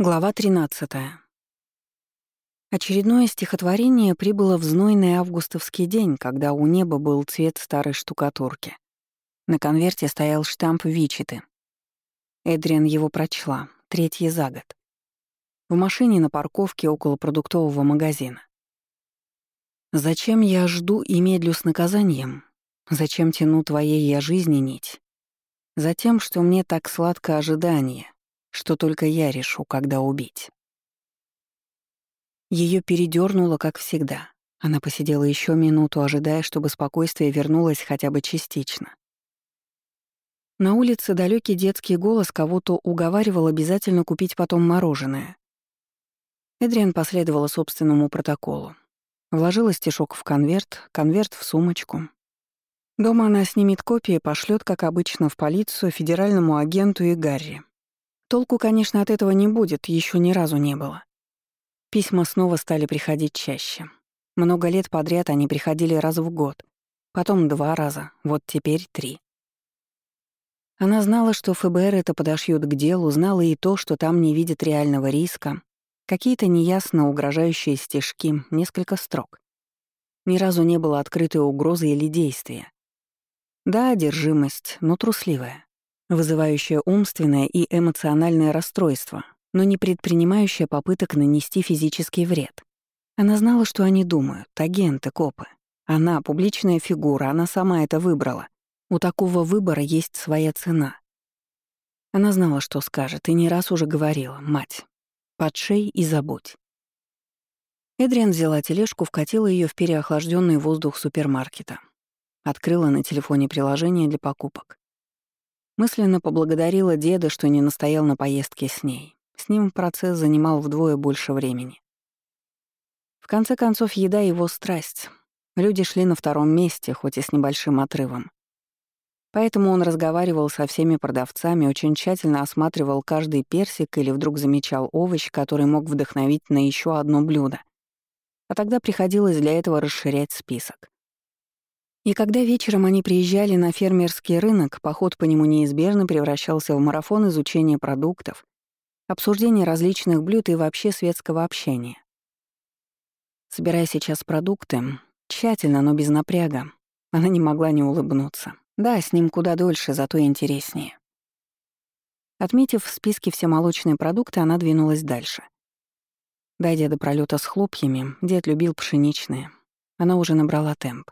Глава 13. Очередное стихотворение прибыло в знойный августовский день, когда у неба был цвет старой штукатурки. На конверте стоял штамп Вичиты. Эдриан его прочла, третий за год. В машине на парковке около продуктового магазина. «Зачем я жду и медлю с наказанием? Зачем тяну твоей я жизни нить? Затем, что мне так сладко ожидание — что только я решу, когда убить. Ее передернуло, как всегда. Она посидела еще минуту, ожидая, чтобы спокойствие вернулось хотя бы частично. На улице далекий детский голос кого-то уговаривал обязательно купить потом мороженое. Эдриан последовала собственному протоколу. Вложила стишок в конверт, конверт в сумочку. Дома она снимет копии, пошлет, как обычно, в полицию, федеральному агенту и Гарри. Толку, конечно, от этого не будет, еще ни разу не было. Письма снова стали приходить чаще. Много лет подряд они приходили раз в год, потом два раза, вот теперь три. Она знала, что ФБР это подошьют к делу, знала и то, что там не видит реального риска, какие-то неясно угрожающие стежки, несколько строк. Ни разу не было открытой угрозы или действия. Да, одержимость, но трусливая вызывающая умственное и эмоциональное расстройство, но не предпринимающая попыток нанести физический вред. Она знала, что они думают, агенты, копы. Она — публичная фигура, она сама это выбрала. У такого выбора есть своя цена. Она знала, что скажет, и не раз уже говорила, мать, подшей и забудь. Эдриан взяла тележку, вкатила ее в переохлажденный воздух супермаркета. Открыла на телефоне приложение для покупок. Мысленно поблагодарила деда, что не настоял на поездке с ней. С ним процесс занимал вдвое больше времени. В конце концов, еда — его страсть. Люди шли на втором месте, хоть и с небольшим отрывом. Поэтому он разговаривал со всеми продавцами, очень тщательно осматривал каждый персик или вдруг замечал овощ, который мог вдохновить на еще одно блюдо. А тогда приходилось для этого расширять список. И когда вечером они приезжали на фермерский рынок, поход по нему неизбежно превращался в марафон изучения продуктов, обсуждения различных блюд и вообще светского общения. Собирая сейчас продукты, тщательно, но без напряга, она не могла не улыбнуться. Да, с ним куда дольше, зато интереснее. Отметив в списке все молочные продукты, она двинулась дальше. Дойдя до пролета с хлопьями, дед любил пшеничные. Она уже набрала темп.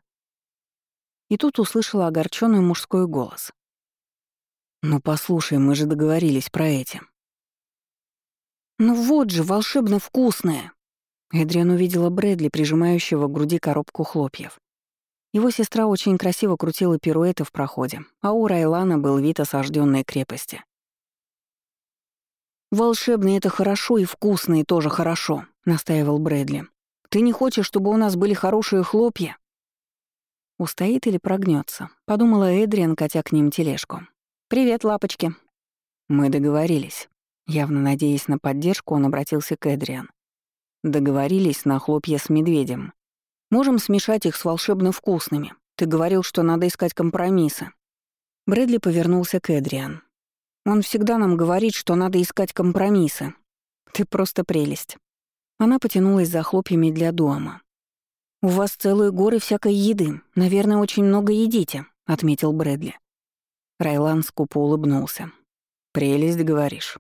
И тут услышала огорченный мужской голос. «Ну послушай, мы же договорились про эти». «Ну вот же, волшебно вкусное!» Эдриан увидела Брэдли, прижимающего к груди коробку хлопьев. Его сестра очень красиво крутила пируэты в проходе, а у Райлана был вид осажденной крепости. «Волшебные — это хорошо, и вкусные тоже хорошо», — настаивал Брэдли. «Ты не хочешь, чтобы у нас были хорошие хлопья?» Устоит или прогнется, подумала Эдриан, катя к ним тележку. «Привет, лапочки». Мы договорились. Явно надеясь на поддержку, он обратился к Эдриан. Договорились на хлопья с медведем. Можем смешать их с волшебно вкусными. Ты говорил, что надо искать компромиссы. Брэдли повернулся к Эдриан. Он всегда нам говорит, что надо искать компромиссы. Ты просто прелесть. Она потянулась за хлопьями для дома. «У вас целые горы всякой еды. Наверное, очень много едите», — отметил Брэдли. Райлан скупо улыбнулся. «Прелесть, говоришь?»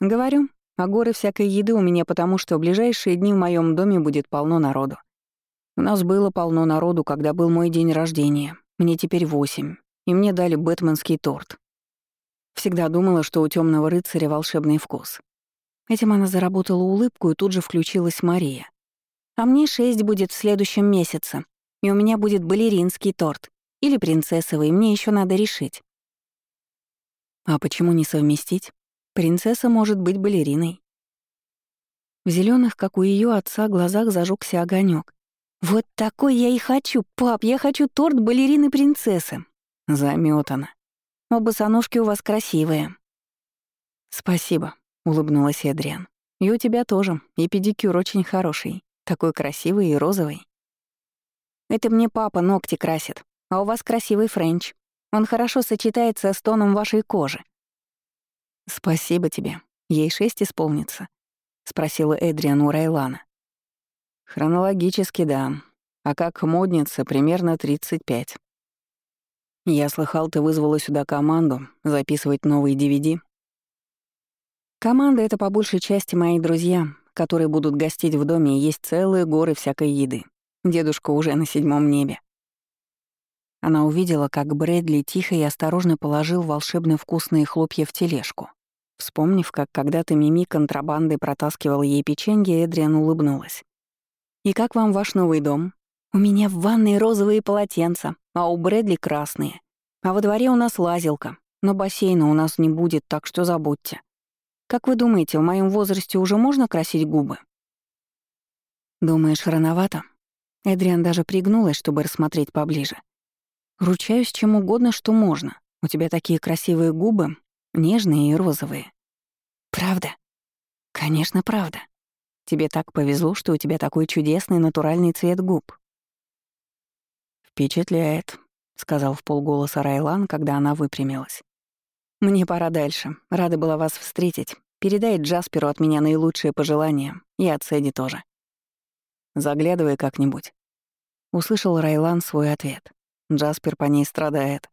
«Говорю. А горы всякой еды у меня потому, что в ближайшие дни в моем доме будет полно народу. У нас было полно народу, когда был мой день рождения. Мне теперь восемь, и мне дали бэтменский торт. Всегда думала, что у темного рыцаря волшебный вкус. Этим она заработала улыбку, и тут же включилась Мария. А мне шесть будет в следующем месяце, и у меня будет балеринский торт. Или принцессовый, мне еще надо решить. А почему не совместить? Принцесса может быть балериной. В зеленых, как у ее отца, глазах зажегся огонек. Вот такой я и хочу, пап, я хочу торт балерины принцессы. Заметано. О, босоножки у вас красивые. Спасибо, улыбнулась Эдриан. И у тебя тоже, и педикюр очень хороший. Такой красивый и розовый. Это мне папа ногти красит, а у вас красивый френч. Он хорошо сочетается с тоном вашей кожи. Спасибо тебе. Ей шесть исполнится. спросила Эдриан у Райлана. Хронологически, да. А как модница, примерно 35. Я слыхал, ты вызвала сюда команду записывать новые DVD. Команда — это по большей части мои друзья, которые будут гостить в доме есть целые горы всякой еды. Дедушка уже на седьмом небе. Она увидела, как Брэдли тихо и осторожно положил волшебно вкусные хлопья в тележку. Вспомнив, как когда-то Мими контрабандой протаскивал ей печенье, Эдриан улыбнулась. «И как вам ваш новый дом? У меня в ванной розовые полотенца, а у Брэдли красные. А во дворе у нас лазилка, но бассейна у нас не будет, так что забудьте. Как вы думаете, в моем возрасте уже можно красить губы?» «Думаешь, рановато?» Эдриан даже пригнулась, чтобы рассмотреть поближе. «Ручаюсь чем угодно, что можно. У тебя такие красивые губы, нежные и розовые. Правда? Конечно, правда. Тебе так повезло, что у тебя такой чудесный натуральный цвет губ. Впечатляет, сказал в полголоса Райлан, когда она выпрямилась. Мне пора дальше. Рада была вас встретить. Передай Джасперу от меня наилучшие пожелания. И от Сэдди тоже. Заглядывай как-нибудь. Услышал Райлан свой ответ. Джаспер по ней страдает.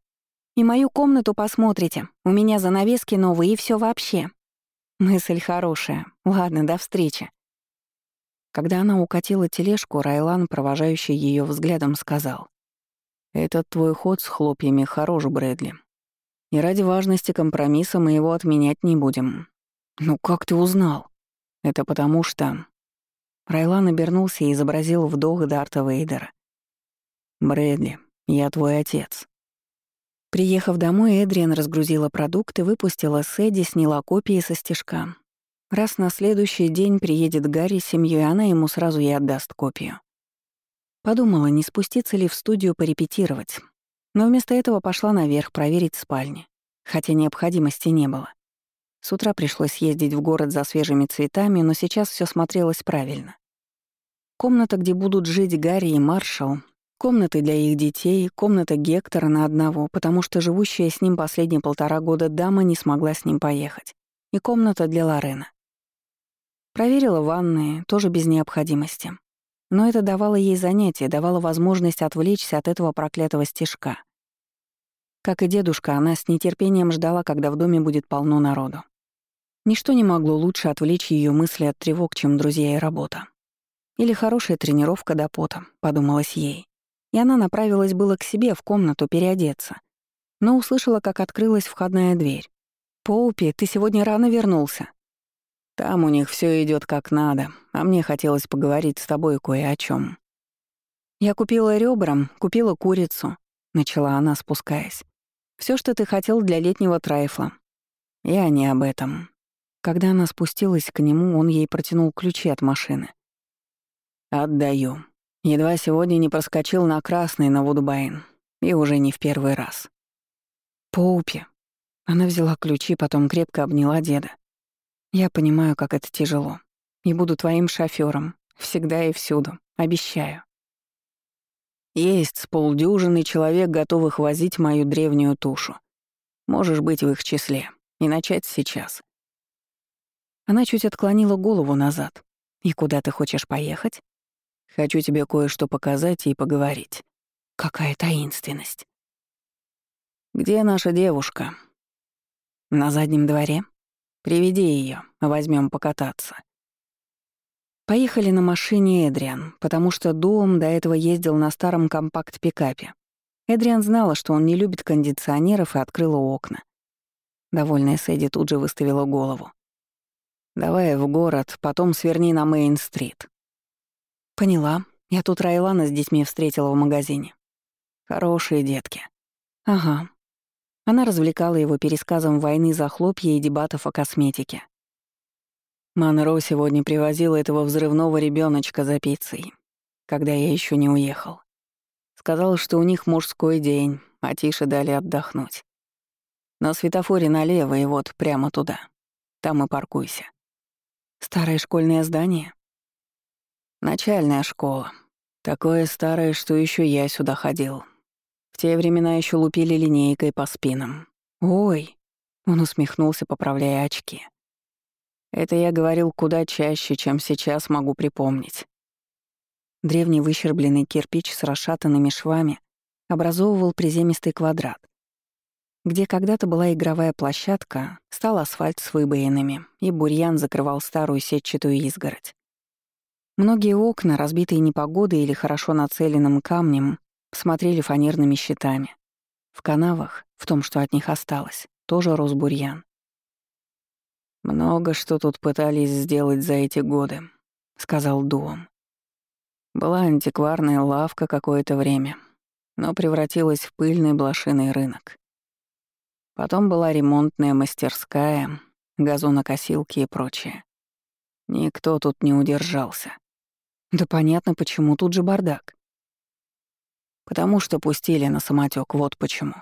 И мою комнату посмотрите. У меня занавески новые и все вообще. Мысль хорошая. Ладно, до встречи. Когда она укатила тележку, Райлан, провожающий ее взглядом, сказал. «Этот твой ход с хлопьями хорош, Брэдли. И ради важности компромисса мы его отменять не будем». «Ну как ты узнал?» «Это потому что...» Райлан обернулся и изобразил вдох Дарта Вейдера. «Брэдли, я твой отец. Приехав домой, Эдриан разгрузила продукты, выпустила Сэдди, сняла копии со стежка. Раз на следующий день приедет Гарри с семьей, она ему сразу и отдаст копию. Подумала, не спуститься ли в студию порепетировать. Но вместо этого пошла наверх проверить спальни, хотя необходимости не было. С утра пришлось ездить в город за свежими цветами, но сейчас все смотрелось правильно. Комната, где будут жить Гарри и Маршал, Комнаты для их детей, комната Гектора на одного, потому что живущая с ним последние полтора года дама не смогла с ним поехать. И комната для Лорена. Проверила ванные, тоже без необходимости. Но это давало ей занятие, давало возможность отвлечься от этого проклятого стежка. Как и дедушка, она с нетерпением ждала, когда в доме будет полно народу. Ничто не могло лучше отвлечь ее мысли от тревог, чем друзья и работа. Или хорошая тренировка до пота, подумалось ей и она направилась было к себе в комнату переодеться, но услышала, как открылась входная дверь. «Поупи, ты сегодня рано вернулся». «Там у них все идет как надо, а мне хотелось поговорить с тобой кое о чем. «Я купила ребрам, купила курицу», — начала она, спускаясь. Все, что ты хотел для летнего трайфла». «Я не об этом». Когда она спустилась к нему, он ей протянул ключи от машины. «Отдаю», Едва сегодня не проскочил на красный на Вудбайн. И уже не в первый раз. Поупи. Она взяла ключи, потом крепко обняла деда. Я понимаю, как это тяжело. И буду твоим шофёром. Всегда и всюду. Обещаю. Есть с полдюжины человек, готовых возить мою древнюю тушу. Можешь быть в их числе. И начать сейчас. Она чуть отклонила голову назад. «И куда ты хочешь поехать?» Хочу тебе кое-что показать и поговорить. Какая таинственность. Где наша девушка? На заднем дворе. Приведи ее, возьмем покататься. Поехали на машине Эдриан, потому что дом до этого ездил на старом компакт-пикапе. Эдриан знала, что он не любит кондиционеров и открыла окна. Довольная Сэдди тут же выставила голову. «Давай в город, потом сверни на Мейн-стрит. «Поняла. Я тут Райлана с детьми встретила в магазине». «Хорошие детки». «Ага». Она развлекала его пересказом войны за хлопья и дебатов о косметике. Монро сегодня привозила этого взрывного ребеночка за пиццей, когда я еще не уехал. Сказал, что у них мужской день, а Тише дали отдохнуть. На светофоре налево и вот прямо туда. Там и паркуйся. Старое школьное здание? Начальная школа. Такое старое, что еще я сюда ходил. В те времена еще лупили линейкой по спинам. Ой, он усмехнулся, поправляя очки. Это я говорил куда чаще, чем сейчас могу припомнить. Древний выщербленный кирпич с расшатанными швами образовывал приземистый квадрат. Где когда-то была игровая площадка, стал асфальт с выбоинами, и бурьян закрывал старую сетчатую изгородь. Многие окна, разбитые непогодой или хорошо нацеленным камнем, смотрели фанерными щитами. В канавах, в том, что от них осталось, тоже рос бурьян. «Много что тут пытались сделать за эти годы», — сказал Дуом. Была антикварная лавка какое-то время, но превратилась в пыльный блошиный рынок. Потом была ремонтная мастерская, газонокосилки и прочее. Никто тут не удержался. Да понятно, почему тут же бардак. Потому что пустили на самотек, вот почему.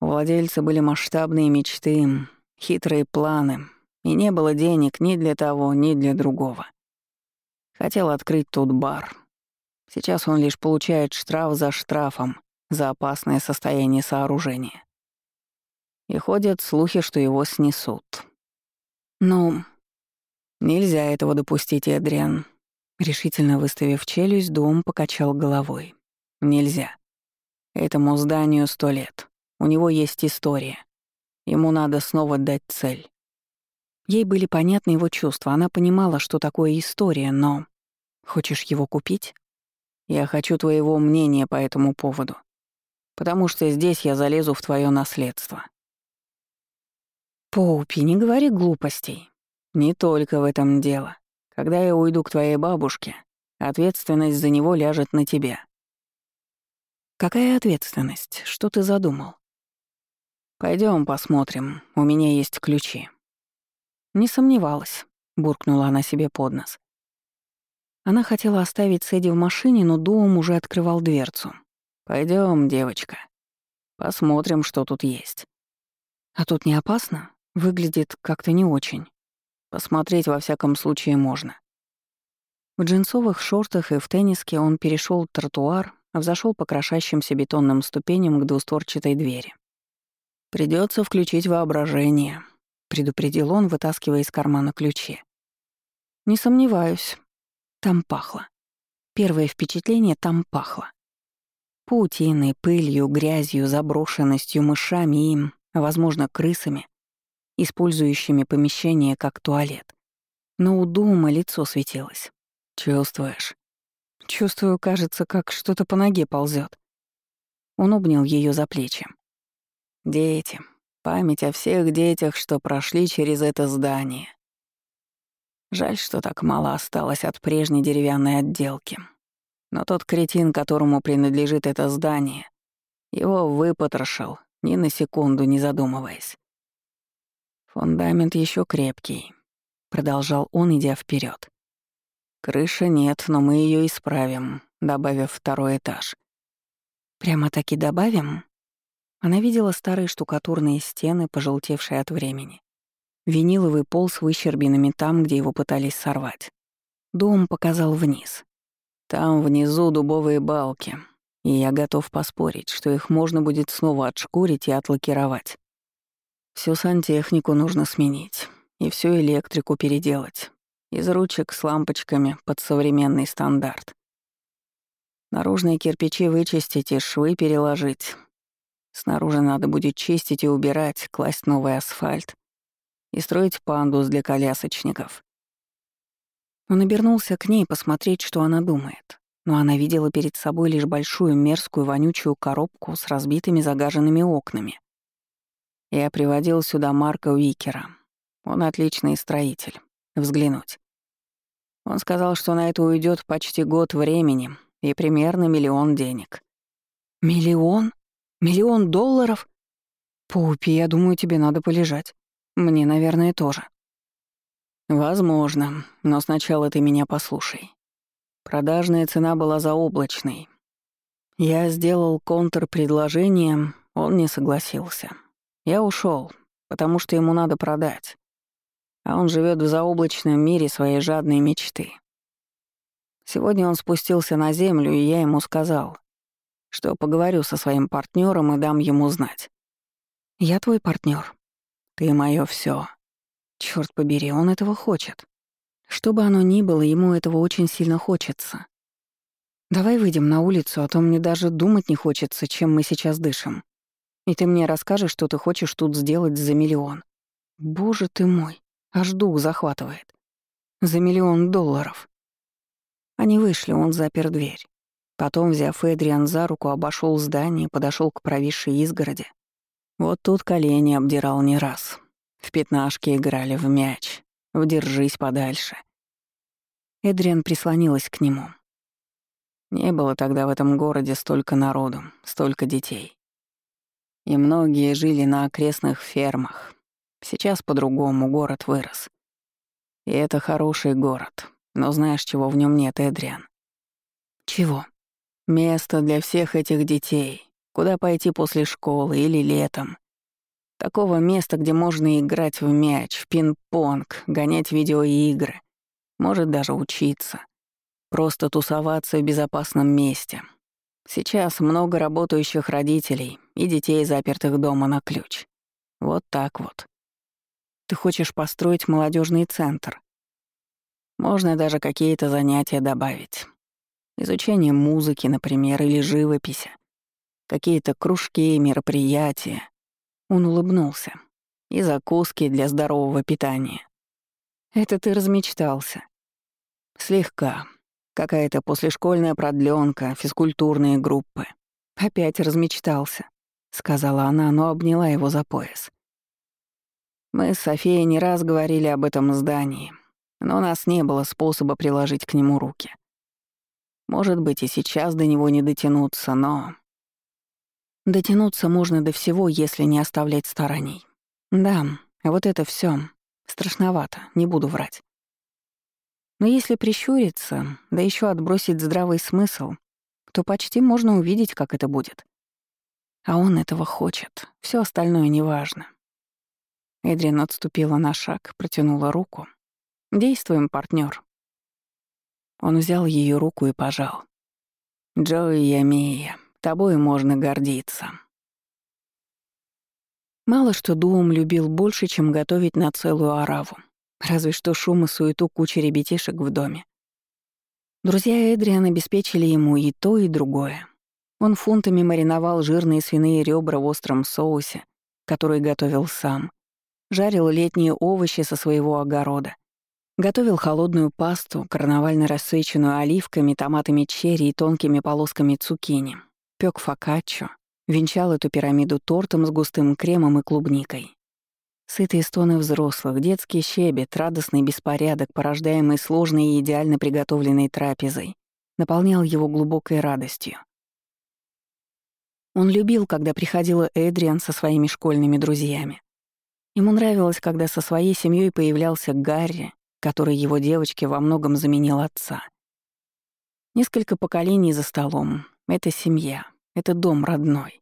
У владельца были масштабные мечты, хитрые планы, и не было денег ни для того, ни для другого. Хотел открыть тут бар. Сейчас он лишь получает штраф за штрафом за опасное состояние сооружения. И ходят слухи, что его снесут. Ну, нельзя этого допустить, Эдриан. Решительно выставив челюсть, дом покачал головой. Нельзя. Этому зданию сто лет. У него есть история. Ему надо снова дать цель. Ей были понятны его чувства, она понимала, что такое история, но... Хочешь его купить? Я хочу твоего мнения по этому поводу. Потому что здесь я залезу в твое наследство. Поупи, не говори глупостей. Не только в этом дело. Когда я уйду к твоей бабушке, ответственность за него ляжет на тебя. Какая ответственность? Что ты задумал? Пойдем посмотрим, у меня есть ключи. Не сомневалась, буркнула она себе под нос. Она хотела оставить Сэдди в машине, но Дуом уже открывал дверцу. Пойдем, девочка. Посмотрим, что тут есть. А тут не опасно? Выглядит как-то не очень. Посмотреть во всяком случае можно. В джинсовых шортах и в тенниске он перешел тротуар, взошел по крошащимся бетонным ступеням к двустворчатой двери. Придется включить воображение», — предупредил он, вытаскивая из кармана ключи. «Не сомневаюсь. Там пахло. Первое впечатление — там пахло. Паутиной, пылью, грязью, заброшенностью, мышами и, возможно, крысами, использующими помещение как туалет. Но у дома лицо светилось. «Чувствуешь?» «Чувствую, кажется, как что-то по ноге ползет. Он обнял ее за плечи. «Дети. Память о всех детях, что прошли через это здание. Жаль, что так мало осталось от прежней деревянной отделки. Но тот кретин, которому принадлежит это здание, его выпотрошил, ни на секунду не задумываясь. Фундамент еще крепкий, продолжал он, идя вперед. Крыши нет, но мы ее исправим, добавив второй этаж. Прямо-таки добавим? Она видела старые штукатурные стены, пожелтевшие от времени. Виниловый пол с выщербинами там, где его пытались сорвать. Дом показал вниз. Там внизу дубовые балки, и я готов поспорить, что их можно будет снова отшкурить и отлакировать. Всю сантехнику нужно сменить, и всю электрику переделать. Из ручек с лампочками под современный стандарт. Наружные кирпичи вычистить и швы переложить. Снаружи надо будет чистить и убирать, класть новый асфальт и строить пандус для колясочников. Он обернулся к ней посмотреть, что она думает, но она видела перед собой лишь большую мерзкую вонючую коробку с разбитыми загаженными окнами. Я приводил сюда Марка Уикера. Он отличный строитель. Взглянуть. Он сказал, что на это уйдет почти год времени и примерно миллион денег. «Миллион? Миллион долларов? Пупи, я думаю, тебе надо полежать. Мне, наверное, тоже. Возможно, но сначала ты меня послушай. Продажная цена была заоблачной. Я сделал контрпредложение, он не согласился. Я ушел, потому что ему надо продать. А он живет в заоблачном мире своей жадной мечты. Сегодня он спустился на землю, и я ему сказал, что поговорю со своим партнером и дам ему знать. Я твой партнер. Ты мое все. Черт побери, он этого хочет. Что бы оно ни было, ему этого очень сильно хочется. Давай выйдем на улицу, а то мне даже думать не хочется, чем мы сейчас дышим. И ты мне расскажешь, что ты хочешь тут сделать за миллион. Боже ты мой, аж дух захватывает. За миллион долларов. Они вышли, он запер дверь. Потом, взяв Эдриан за руку, обошел здание, подошел к провисшей изгороди. Вот тут колени обдирал не раз. В пятнашки играли в мяч. Вдержись подальше. Эдриан прислонилась к нему. Не было тогда в этом городе столько народу, столько детей. И многие жили на окрестных фермах. Сейчас по-другому город вырос. И это хороший город. Но знаешь, чего в нем нет, Эдриан? Чего? Место для всех этих детей. Куда пойти после школы или летом. Такого места, где можно играть в мяч, в пинг-понг, гонять видеоигры. Может даже учиться. Просто тусоваться в безопасном месте. Сейчас много работающих родителей и детей, запертых дома на ключ. Вот так вот. Ты хочешь построить молодежный центр. Можно даже какие-то занятия добавить. Изучение музыки, например, или живописи. Какие-то кружки, мероприятия. Он улыбнулся. И закуски для здорового питания. Это ты размечтался. Слегка. Какая-то послешкольная продленка, физкультурные группы. Опять размечтался, сказала она, но обняла его за пояс. Мы с Софией не раз говорили об этом здании, но у нас не было способа приложить к нему руки. Может быть, и сейчас до него не дотянуться, но Дотянуться можно до всего, если не оставлять стараний. Да, вот это все Страшновато, не буду врать. Но если прищуриться, да еще отбросить здравый смысл, то почти можно увидеть, как это будет. А он этого хочет, все остальное неважно. Эдрин отступила на шаг, протянула руку. «Действуем, партнер. Он взял ее руку и пожал. «Джои Ямия, Тобой можно гордиться». Мало что Дуум любил больше, чем готовить на целую ораву. Разве что шум и суету кучи ребятишек в доме. Друзья Эдриан обеспечили ему и то, и другое. Он фунтами мариновал жирные свиные ребра в остром соусе, который готовил сам. Жарил летние овощи со своего огорода. Готовил холодную пасту, карнавально рассвеченную оливками, томатами черри и тонкими полосками цукини пек фокаччо, венчал эту пирамиду тортом с густым кремом и клубникой. Сытые стоны взрослых, детский щебет, радостный беспорядок, порождаемый сложной и идеально приготовленной трапезой, наполнял его глубокой радостью. Он любил, когда приходила Эдриан со своими школьными друзьями. Ему нравилось, когда со своей семьей появлялся Гарри, который его девочке во многом заменил отца. Несколько поколений за столом, это семья, это дом родной.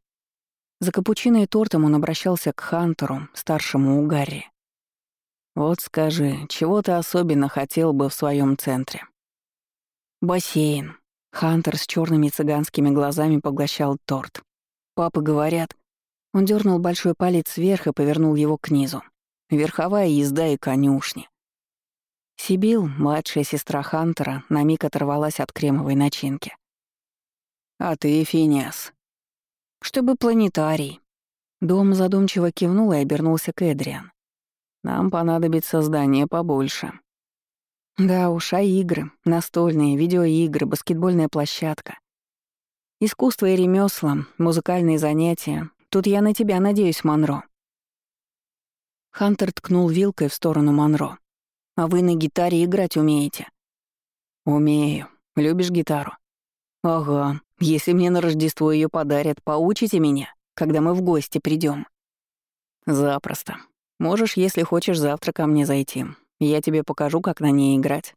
За капучино и тортом он обращался к Хантеру, старшему у Гарри. «Вот скажи, чего ты особенно хотел бы в своем центре?» «Бассейн». Хантер с черными цыганскими глазами поглощал торт. «Папы говорят...» Он дернул большой палец вверх и повернул его к низу. «Верховая езда и конюшни». Сибил, младшая сестра Хантера, на миг оторвалась от кремовой начинки. «А ты, Финиас?» «Чтобы планетарий». Дом задумчиво кивнул и обернулся к Эдриан. «Нам понадобится здание побольше». «Да уж, а игры, настольные, видеоигры, баскетбольная площадка. Искусство и ремесла, музыкальные занятия. Тут я на тебя надеюсь, Монро». Хантер ткнул вилкой в сторону Монро. «А вы на гитаре играть умеете?» «Умею. Любишь гитару?» «Ага. Если мне на Рождество ее подарят, поучите меня, когда мы в гости придем. Запросто. Можешь, если хочешь, завтра ко мне зайти. Я тебе покажу, как на ней играть.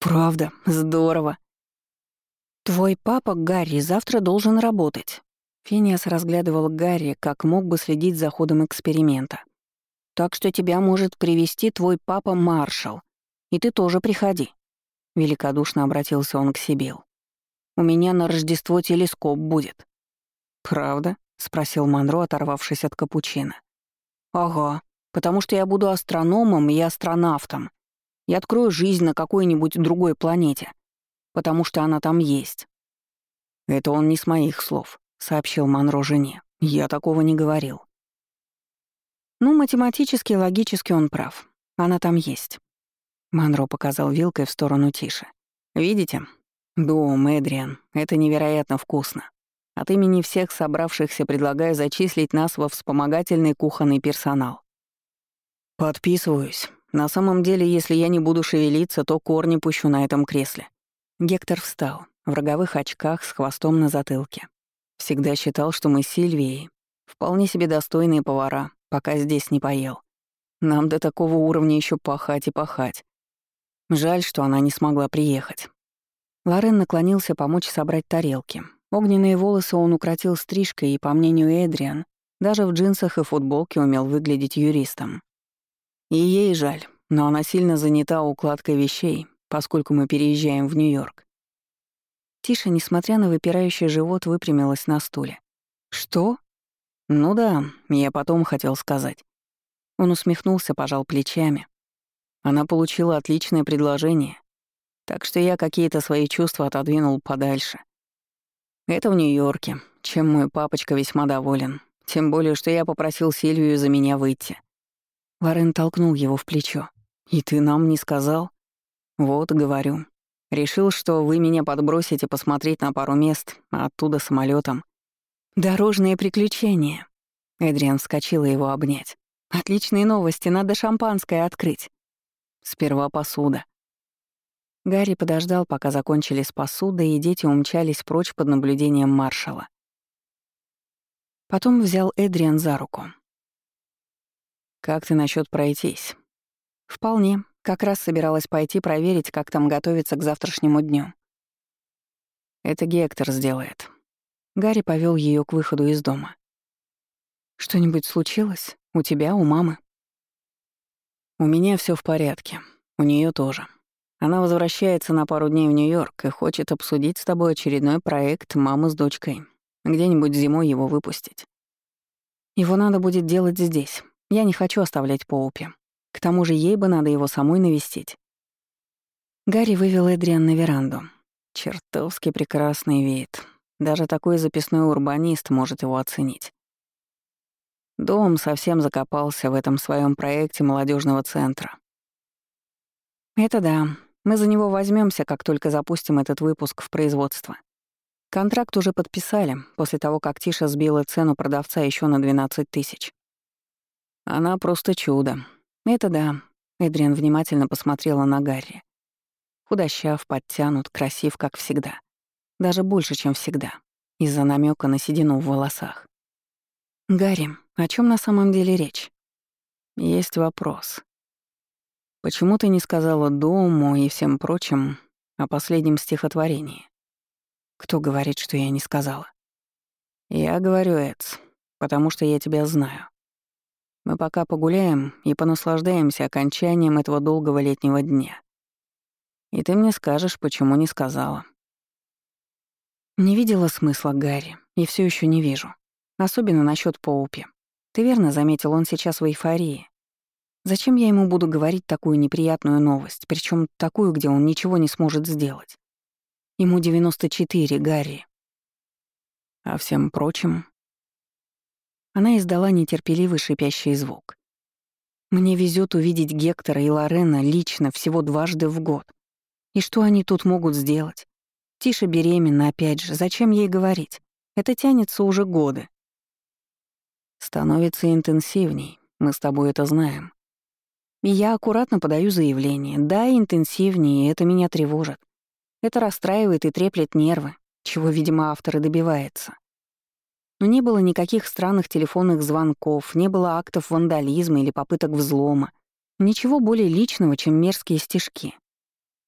Правда, здорово. Твой папа Гарри завтра должен работать. Финиас разглядывал Гарри, как мог бы следить за ходом эксперимента. Так что тебя может привести твой папа Маршал. И ты тоже приходи. Великодушно обратился он к Сибил. У меня на Рождество телескоп будет». «Правда?» — спросил Монро, оторвавшись от капучино. «Ага. Потому что я буду астрономом и астронавтом. И открою жизнь на какой-нибудь другой планете. Потому что она там есть. Это он не с моих слов, сообщил Монро жене. Я такого не говорил. Ну, математически и логически он прав. Она там есть. Монро показал вилкой в сторону Тиши. Видите? Дом, Эдриан, это невероятно вкусно. От имени всех собравшихся предлагаю зачислить нас во вспомогательный кухонный персонал. Подписываюсь. На самом деле, если я не буду шевелиться, то корни пущу на этом кресле. Гектор встал, в роговых очках с хвостом на затылке. Всегда считал, что мы с Сильвией вполне себе достойные повара, пока здесь не поел. Нам до такого уровня еще пахать и пахать. Жаль, что она не смогла приехать. Лорен наклонился помочь собрать тарелки, Огненные волосы он укротил стрижкой и, по мнению Эдриан, даже в джинсах и футболке умел выглядеть юристом. И ей жаль, но она сильно занята укладкой вещей, поскольку мы переезжаем в Нью-Йорк. Тиша, несмотря на выпирающий живот, выпрямилась на стуле. «Что?» «Ну да, я потом хотел сказать». Он усмехнулся, пожал плечами. Она получила отличное предложение, так что я какие-то свои чувства отодвинул подальше. Это в Нью-Йорке, чем мой папочка весьма доволен. Тем более, что я попросил Сильвию за меня выйти. Лорен толкнул его в плечо. «И ты нам не сказал?» «Вот, говорю. Решил, что вы меня подбросите посмотреть на пару мест, а оттуда самолетом. «Дорожные приключения». Эдриан вскочила его обнять. «Отличные новости, надо шампанское открыть». «Сперва посуда», Гарри подождал, пока закончились посуда, и дети умчались прочь под наблюдением маршала. Потом взял Эдриан за руку. «Как ты насчет пройтись?» «Вполне. Как раз собиралась пойти проверить, как там готовиться к завтрашнему дню». «Это Гектор сделает». Гарри повел ее к выходу из дома. «Что-нибудь случилось? У тебя, у мамы?» «У меня все в порядке. У нее тоже», она возвращается на пару дней в Нью-Йорк и хочет обсудить с тобой очередной проект «Мама с дочкой». Где-нибудь зимой его выпустить. Его надо будет делать здесь. Я не хочу оставлять Поупи. К тому же ей бы надо его самой навестить. Гарри вывел Эдриан на веранду. Чертовски прекрасный вид. Даже такой записной урбанист может его оценить. Дом совсем закопался в этом своем проекте молодежного центра. Это да, мы за него возьмемся, как только запустим этот выпуск в производство. Контракт уже подписали, после того, как Тиша сбила цену продавца еще на 12 тысяч. Она просто чудо. Это да. Эдриан внимательно посмотрела на Гарри. Худощав, подтянут, красив, как всегда. Даже больше, чем всегда. Из-за намека на седину в волосах. «Гарри, о чем на самом деле речь?» «Есть вопрос», Почему ты не сказала дому и всем прочим о последнем стихотворении? Кто говорит, что я не сказала? Я говорю, Эц, потому что я тебя знаю. Мы пока погуляем и понаслаждаемся окончанием этого долгого летнего дня. И ты мне скажешь, почему не сказала. Не видела смысла Гарри, и все еще не вижу. Особенно насчет Поупи. Ты верно заметил, он сейчас в эйфории. Зачем я ему буду говорить такую неприятную новость, причем такую, где он ничего не сможет сделать? Ему 94, Гарри. А всем прочим... Она издала нетерпеливый шипящий звук. Мне везет увидеть Гектора и Лорена лично всего дважды в год. И что они тут могут сделать? Тише беременна, опять же, зачем ей говорить? Это тянется уже годы. Становится интенсивней, мы с тобой это знаем. И я аккуратно подаю заявление. Да, интенсивнее, это меня тревожит. Это расстраивает и треплет нервы, чего, видимо, автор и добивается. Но не было никаких странных телефонных звонков, не было актов вандализма или попыток взлома. Ничего более личного, чем мерзкие стишки.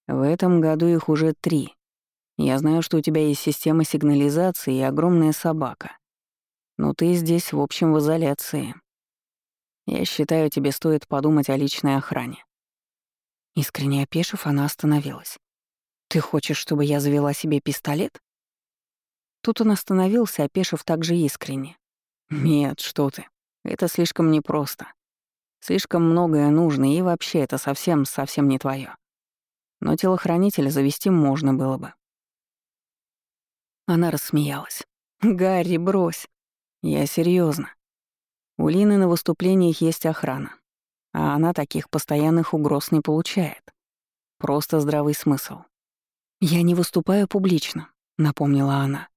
В этом году их уже три. Я знаю, что у тебя есть система сигнализации и огромная собака. Но ты здесь, в общем, в изоляции. Я считаю, тебе стоит подумать о личной охране». Искренне опешив, она остановилась. «Ты хочешь, чтобы я завела себе пистолет?» Тут он остановился, опешив также искренне. «Нет, что ты. Это слишком непросто. Слишком многое нужно, и вообще это совсем-совсем не твое. Но телохранителя завести можно было бы. Она рассмеялась. «Гарри, брось!» «Я серьезно. У Лины на выступлениях есть охрана, а она таких постоянных угроз не получает. Просто здравый смысл. «Я не выступаю публично», — напомнила она.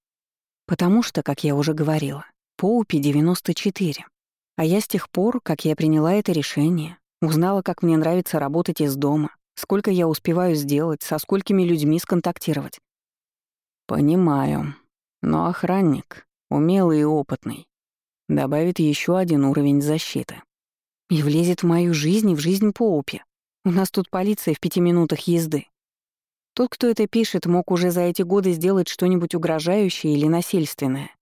«Потому что, как я уже говорила, Поупи 94. А я с тех пор, как я приняла это решение, узнала, как мне нравится работать из дома, сколько я успеваю сделать, со сколькими людьми сконтактировать. Понимаю. Но охранник, умелый и опытный, добавит еще один уровень защиты. И влезет в мою жизнь и в жизнь Поупи. У нас тут полиция в пяти минутах езды. Тот, кто это пишет, мог уже за эти годы сделать что-нибудь угрожающее или насильственное.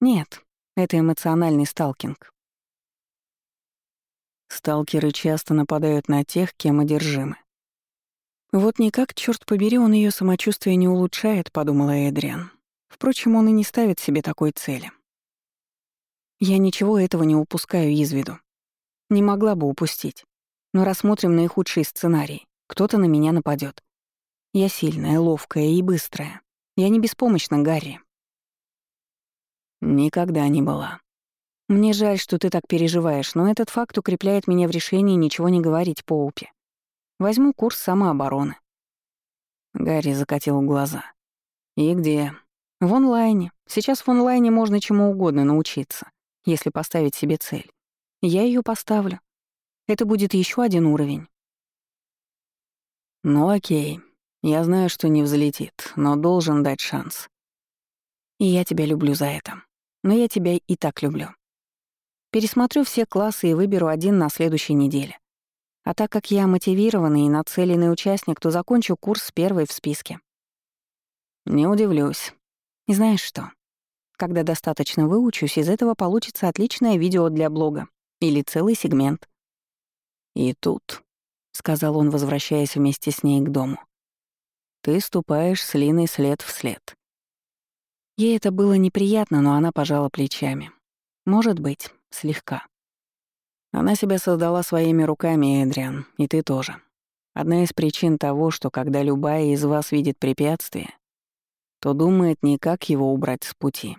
Нет, это эмоциональный сталкинг. Сталкеры часто нападают на тех, кем одержимы. Вот никак, черт побери, он ее самочувствие не улучшает, подумала Эдриан. Впрочем, он и не ставит себе такой цели. Я ничего этого не упускаю из виду. Не могла бы упустить. Но рассмотрим наихудший сценарий. Кто-то на меня нападет. Я сильная, ловкая и быстрая. Я не беспомощна, Гарри. Никогда не была. Мне жаль, что ты так переживаешь, но этот факт укрепляет меня в решении ничего не говорить по упе. Возьму курс самообороны. Гарри закатил глаза. И где? В онлайне. Сейчас в онлайне можно чему угодно научиться, если поставить себе цель. Я ее поставлю. Это будет еще один уровень. Ну окей. Я знаю, что не взлетит, но должен дать шанс. И я тебя люблю за это. Но я тебя и так люблю. Пересмотрю все классы и выберу один на следующей неделе. А так как я мотивированный и нацеленный участник, то закончу курс первый в списке. Не удивлюсь. И знаешь что? Когда достаточно выучусь, из этого получится отличное видео для блога. Или целый сегмент. И тут, — сказал он, возвращаясь вместе с ней к дому, — ты ступаешь с Линой след в след. Ей это было неприятно, но она пожала плечами. Может быть, слегка. Она себя создала своими руками, Эдриан, и ты тоже. Одна из причин того, что когда любая из вас видит препятствие, то думает не как его убрать с пути,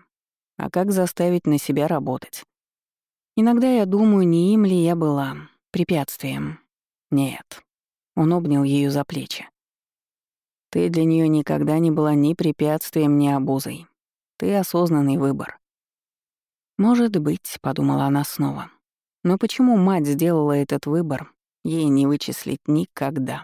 а как заставить на себя работать. Иногда я думаю, не им ли я была, препятствием. Нет. Он обнял ее за плечи. Ты для нее никогда не была ни препятствием, ни обузой. Ты осознанный выбор. Может быть, подумала она снова. Но почему мать сделала этот выбор, ей не вычислить никогда.